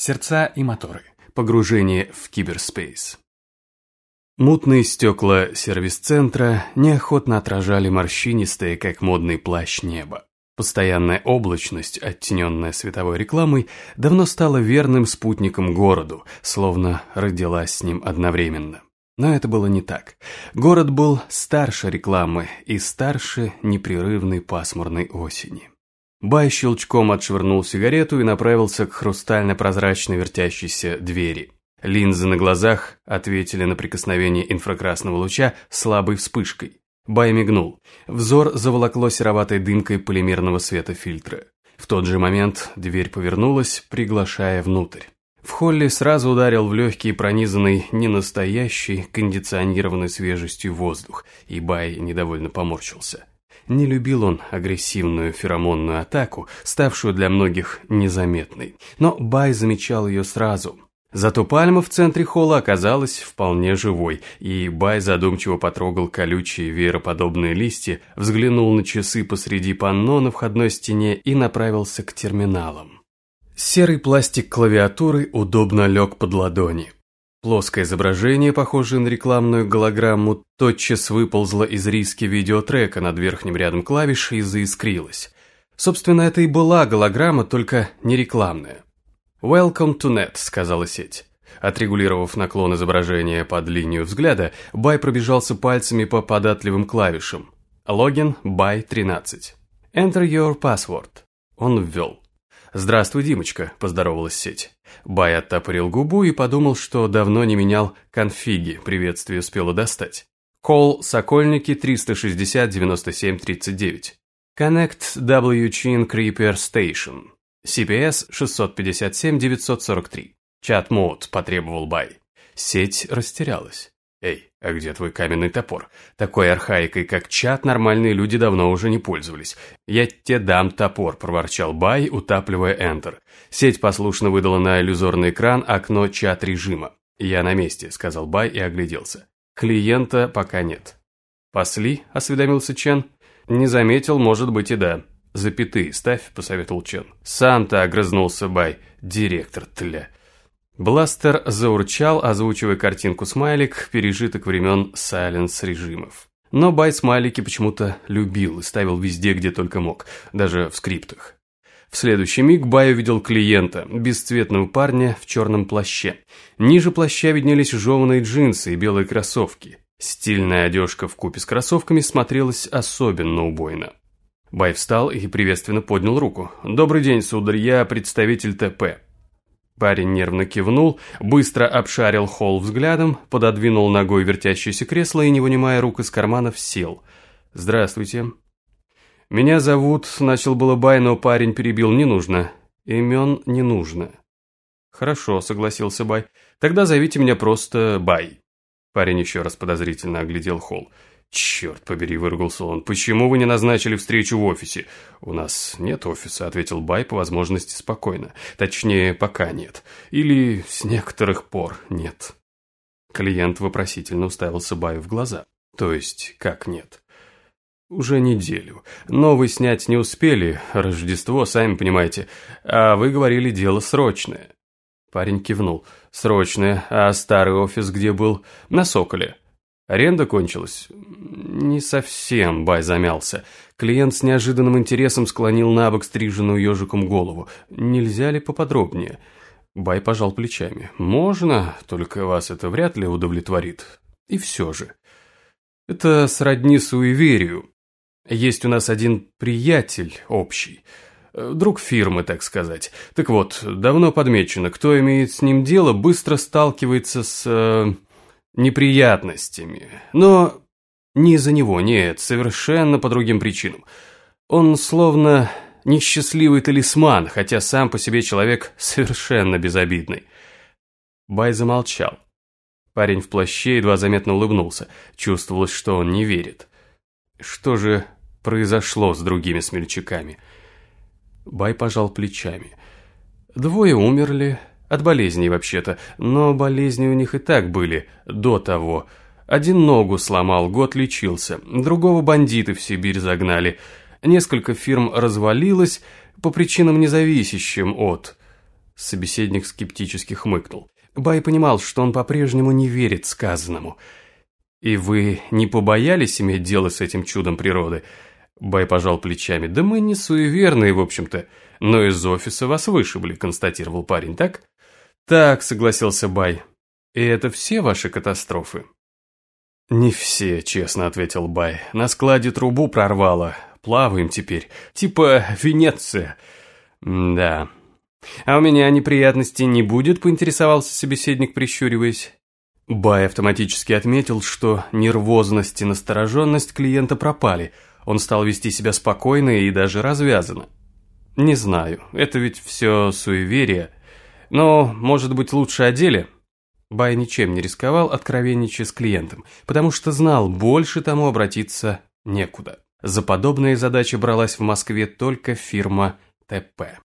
Сердца и моторы. Погружение в киберспейс. Мутные стекла сервис-центра неохотно отражали морщинистое, как модный плащ неба. Постоянная облачность, оттененная световой рекламой, давно стала верным спутником городу, словно родилась с ним одновременно. Но это было не так. Город был старше рекламы и старше непрерывной пасмурной осени. Бай щелчком отшвырнул сигарету и направился к хрустально-прозрачной вертящейся двери. Линзы на глазах ответили на прикосновение инфракрасного луча слабой вспышкой. Бай мигнул. Взор заволокло сероватой дымкой полимерного света фильтра. В тот же момент дверь повернулась, приглашая внутрь. В холле сразу ударил в легкий пронизанный ненастоящий кондиционированной свежестью воздух, и Бай недовольно поморщился. Не любил он агрессивную феромонную атаку, ставшую для многих незаметной. Но Бай замечал ее сразу. Зато пальма в центре холла оказалась вполне живой, и Бай задумчиво потрогал колючие веероподобные листья, взглянул на часы посреди панно на входной стене и направился к терминалам. Серый пластик клавиатуры удобно лег под ладони. Плоское изображение, похожее на рекламную голограмму, тотчас выползло из риски видеотрека над верхним рядом клавиш и заискрилось. Собственно, это и была голограмма, только не рекламная. «Welcome to net», — сказала сеть. Отрегулировав наклон изображения под линию взгляда, Бай пробежался пальцами по податливым клавишам. Логин Бай 13. Enter your password. Он ввел. «Здравствуй, Димочка», – поздоровалась сеть. Бай оттопырил губу и подумал, что давно не менял конфиги, приветствие успело достать. Call Сокольники 360-97-39. Connect W Chin Creeper Station. CPS 657-943. Чат-мод потребовал Бай. Сеть растерялась. «Эй, а где твой каменный топор? Такой архаикой, как чат, нормальные люди давно уже не пользовались. Я тебе дам топор», – проворчал Бай, утапливая Enter. Сеть послушно выдала на иллюзорный экран окно чат-режима. «Я на месте», – сказал Бай и огляделся. «Клиента пока нет». «Пасли?» – осведомился Чен. «Не заметил, может быть и да». «Запятые ставь», – посоветовал Чен. «Сам-то», – огрызнулся Бай. «Директор, тля». Бластер заурчал, озвучивая картинку смайлик пережиток времен сайленс режимов. Но Бай смайлики почему-то любил и ставил везде, где только мог, даже в скриптах. В следующий миг Бай увидел клиента, бесцветного парня в черном плаще. Ниже плаща виднелись жеванные джинсы и белые кроссовки. Стильная одежка в купе с кроссовками смотрелась особенно убойно. Бай встал и приветственно поднял руку. «Добрый день, сударь, я представитель ТП». Парень нервно кивнул, быстро обшарил холл взглядом, пододвинул ногой вертящееся кресло и, не вынимая рук из карманов, сел. «Здравствуйте». «Меня зовут...» — начал было Бай, но парень перебил. «Не нужно. Имен не нужно». «Хорошо», — согласился Бай. «Тогда зовите меня просто Бай». Парень еще раз подозрительно оглядел холл. «Черт побери», — выругался он, — «почему вы не назначили встречу в офисе?» «У нас нет офиса», — ответил Бай по возможности спокойно. «Точнее, пока нет. Или с некоторых пор нет». Клиент вопросительно уставился Баю в глаза. «То есть, как нет?» «Уже неделю. Новый снять не успели, Рождество, сами понимаете. А вы говорили, дело срочное». Парень кивнул. «Срочное. А старый офис где был?» «На Соколе». Аренда кончилась? Не совсем, Бай замялся. Клиент с неожиданным интересом склонил на бок стриженную ежиком голову. Нельзя ли поподробнее? Бай пожал плечами. Можно, только вас это вряд ли удовлетворит. И все же. Это сродни суеверию. Есть у нас один приятель общий. Друг фирмы, так сказать. Так вот, давно подмечено, кто имеет с ним дело, быстро сталкивается с... Неприятностями. Но не из-за него, нет, совершенно по другим причинам. Он словно несчастливый талисман, хотя сам по себе человек совершенно безобидный. Бай замолчал. Парень в плаще едва заметно улыбнулся. Чувствовалось, что он не верит. Что же произошло с другими смельчаками? Бай пожал плечами. Двое умерли, от болезней вообще-то, но болезни у них и так были, до того. Один ногу сломал, год лечился, другого бандиты в Сибирь загнали. Несколько фирм развалилось по причинам независящим от... Собеседник скептически хмыкнул. Бай понимал, что он по-прежнему не верит сказанному. «И вы не побоялись иметь дело с этим чудом природы?» Бай пожал плечами. «Да мы не суеверные, в общем-то. Но из офиса вас вышибли», констатировал парень, так? «Так», согласился Бай. «И это все ваши катастрофы?» «Не все», честно ответил Бай. «На складе трубу прорвало. Плаваем теперь. Типа Венеция». «Да». «А у меня неприятностей не будет?» поинтересовался собеседник, прищуриваясь. Бай автоматически отметил, что нервозность и настороженность клиента пропали – он стал вести себя спокойно и даже развязанно. Не знаю, это ведь все суеверие. Но, может быть, лучше о деле? Бай ничем не рисковал, откровенничая с клиентом, потому что знал, больше тому обратиться некуда. За подобные задачи бралась в Москве только фирма ТП.